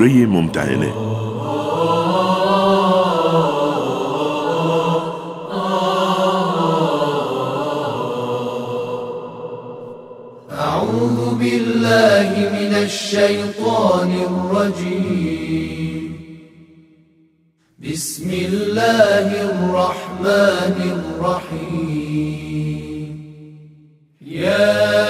سوره ممتحنه أعوذ بالله من الشيطان الرجيم. بسم الله الرحمن الرحيم. يا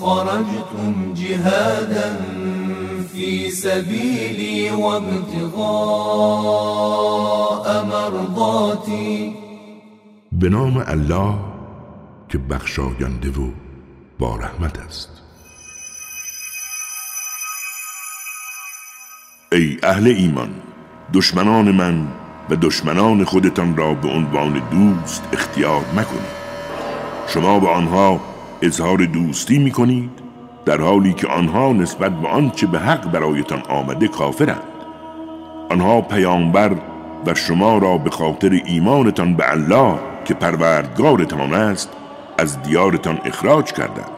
خرجتم جهادا في سبيلي وابتغاء مرضاتي. به نام الله که بخشاینده و با رحمت است. ای اهل ایمان دشمنان من و دشمنان خودتان را به عنوان دوست اختیار مکنید. شما به آنها اظهار دوستی می کنید در حالی که آنها نسبت به آنچه به حق برایتان آمده کافرند. آنها پیامبر و شما را به خاطر ایمانتان به الله که پروردگارتان است از دیارتان اخراج کردند.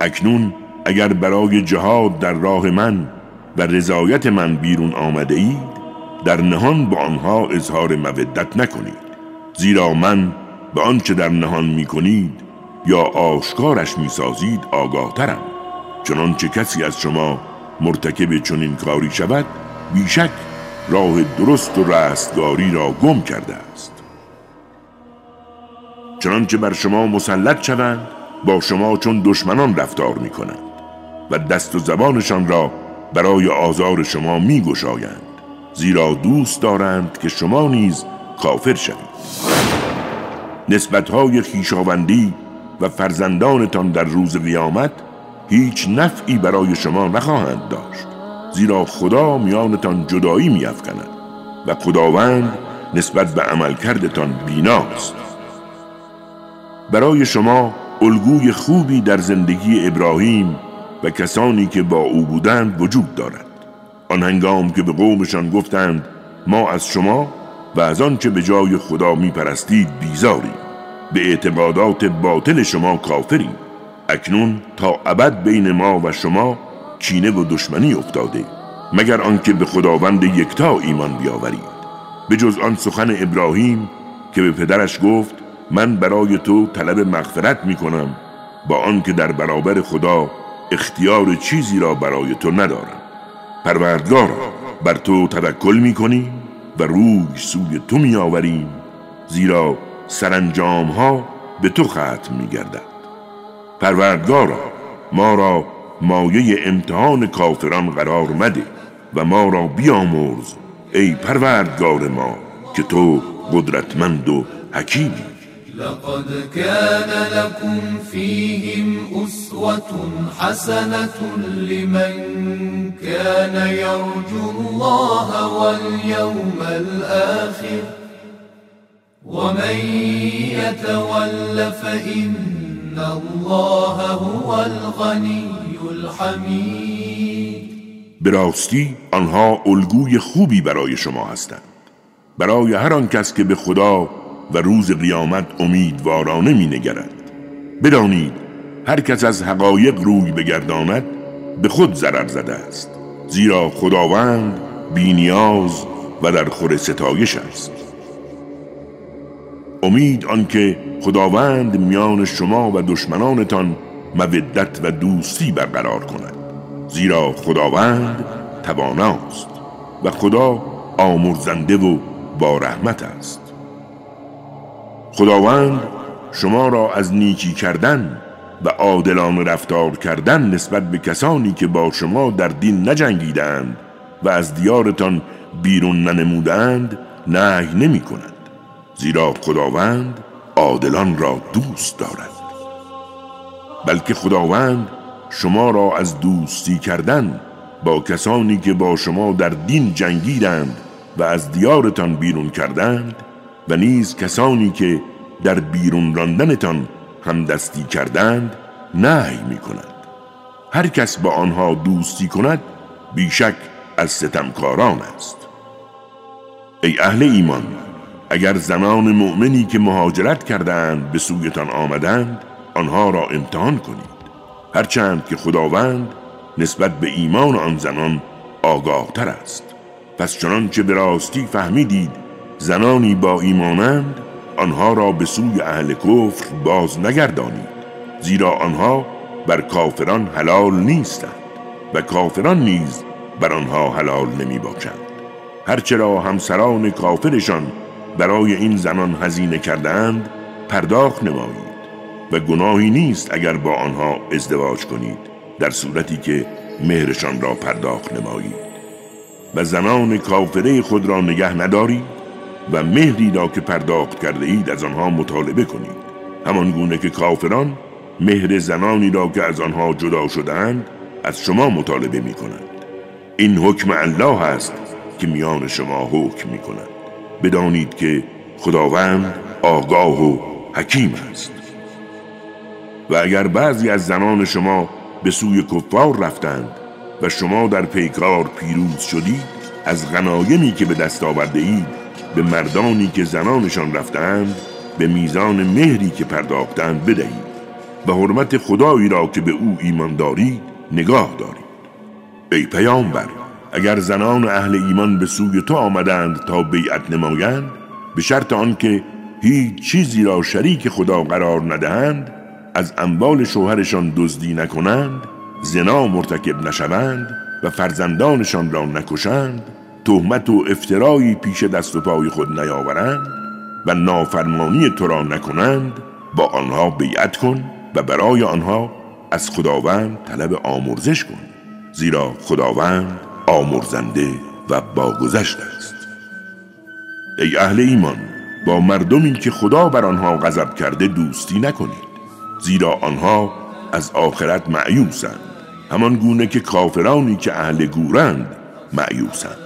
اکنون اگر برای جهاد در راه من و رضایت من بیرون آمده اید در نهان با آنها اظهار مودت نکنید. زیرا من به آنچه در نهان می کنید یا آشکارش می سازید آگاه ترم چنانچه کسی از شما مرتکب چنین کاری شود بیشک راه درست و رستگاری را گم کرده است. چنانچه بر شما مسلط شوند با شما چون دشمنان رفتار می کنند و دست و زبانشان را برای آزار شما می گشایند زیرا دوست دارند که شما نیز کافر شوید. نسبتهای خیشاوندی و فرزندانتان در روز قیامت هیچ نفعی برای شما نخواهند داشت زیرا خدا میانتان جدایی میافکند و خداوند نسبت به عملکردتان بیناست. برای شما الگوی خوبی در زندگی ابراهیم و کسانی که با او بودند وجود دارد. آن هنگام که به قومشان گفتند ما از شما و از آنچه به جای خدا میپرستید بیزاریم. به اعتقادات باطل شما کافریم. اکنون تا ابد بین ما و شما کینه و دشمنی افتاده. مگر آنکه به خداوند یکتا ایمان بیاورید. به جز آن سخن ابراهیم که به پدرش گفت من برای تو طلب مغفرت می کنم با آنکه در برابر خدا اختیار چیزی را برای تو ندارم. پروردگار بر تو توکل می کنیم و روی سوی تو می آوریم زیرا سرانجام ها به تو ختم می گردد پروردگارا ما را مایه امتحان کافران قرار مده و ما را بیامرز ای پروردگار ما که تو قدرتمند و حکیمی. لقد كان لكم فيهم أسوة حسنة لمن كان يرجو الله واليوم الآخر ومن يتول فإن الله هو الغني الحمید به راستی الگوی خوبی برای شما هستند. برای هر آن کس که به خدا و روز قیامت امیدوارانه می نگرد بدانید هر کس از حقایق روی بگرداند به خود ضرر زده است. زیرا خداوند بینیاز و در خور ستایش است. امید آنکه خداوند میان شما و دشمنانتان مودت و دوستی برقرار کند. زیرا خداوند تواناست و خدا آمرزنده و با رحمت است. خداوند شما را از نیکی کردن و عادلانه رفتار کردن نسبت به کسانی که با شما در دین نجنگیدند و از دیارتان بیرون ننمودند نهی نمی کند. زیرا خداوند عادلان را دوست دارد. بلکه خداوند شما را از دوستی کردن با کسانی که با شما در دین جنگیدند و از دیارتان بیرون کردند و نیز کسانی که در بیرون راندنتان همدستی کردند نهی می کند هر کس با آنها دوستی کند بیشک از ستمکاران است. ای اهل ایمان اگر زنان مؤمنی که مهاجرت کردند به سویتان آمدند آنها را امتحان کنید. هرچند که خداوند نسبت به ایمان آن زنان آگاه تر است. پس چنانچه به راستی فهمیدید زنانی با ایمانند آنها را به سوی اهل کفر باز نگردانید زیرا آنها بر کافران حلال نیستند و کافران نیز بر آنها حلال نمی باشند هرچرا همسران کافرشان برای این زنان هزینه کردند پرداخت نمایید و گناهی نیست اگر با آنها ازدواج کنید در صورتی که مهرشان را پرداخت نمایید. و زنان کافره خود را نگه ندارید. و مهری را که پرداخت کرده اید از آنها مطالبه کنید. همان گونه که کافران مهر زنانی را که از آنها جدا شدند از شما مطالبه می کنند این حکم الله است که میان شما حکم می کند بدانید که خداوند آگاه و حکیم است. و اگر بعضی از زنان شما به سوی کفار رفتند و شما در پیکار پیروز شدید از غنایمی که به دست آورده اید به مردانی که زنانشان رفتند به میزان مهری که پرداختند بدهید. و حرمت خدایی را که به او ایمان دارید نگاه دارید. ای پیامبر اگر زنان اهل ایمان به سوی تو آمدند تا بیعت نمایند به شرط آنکه هیچ چیزی را شریک خدا قرار ندهند از اموال شوهرشان دزدی نکنند زنا مرتکب نشوند و فرزندانشان را نکشند تهمت و افترایی پیش دست و پای خود نیاورند و نافرمانی تو را نکنند با آنها بیعت کن و برای آنها از خداوند طلب آمرزش کن زیرا خداوند آمرزنده و باگذشت است. ای اهل ایمان با مردمی که خدا بر آنها غضب کرده دوستی نکنید زیرا آنها از آخرت معیوسند همان گونه که کافرانی که اهل گورند معیوسند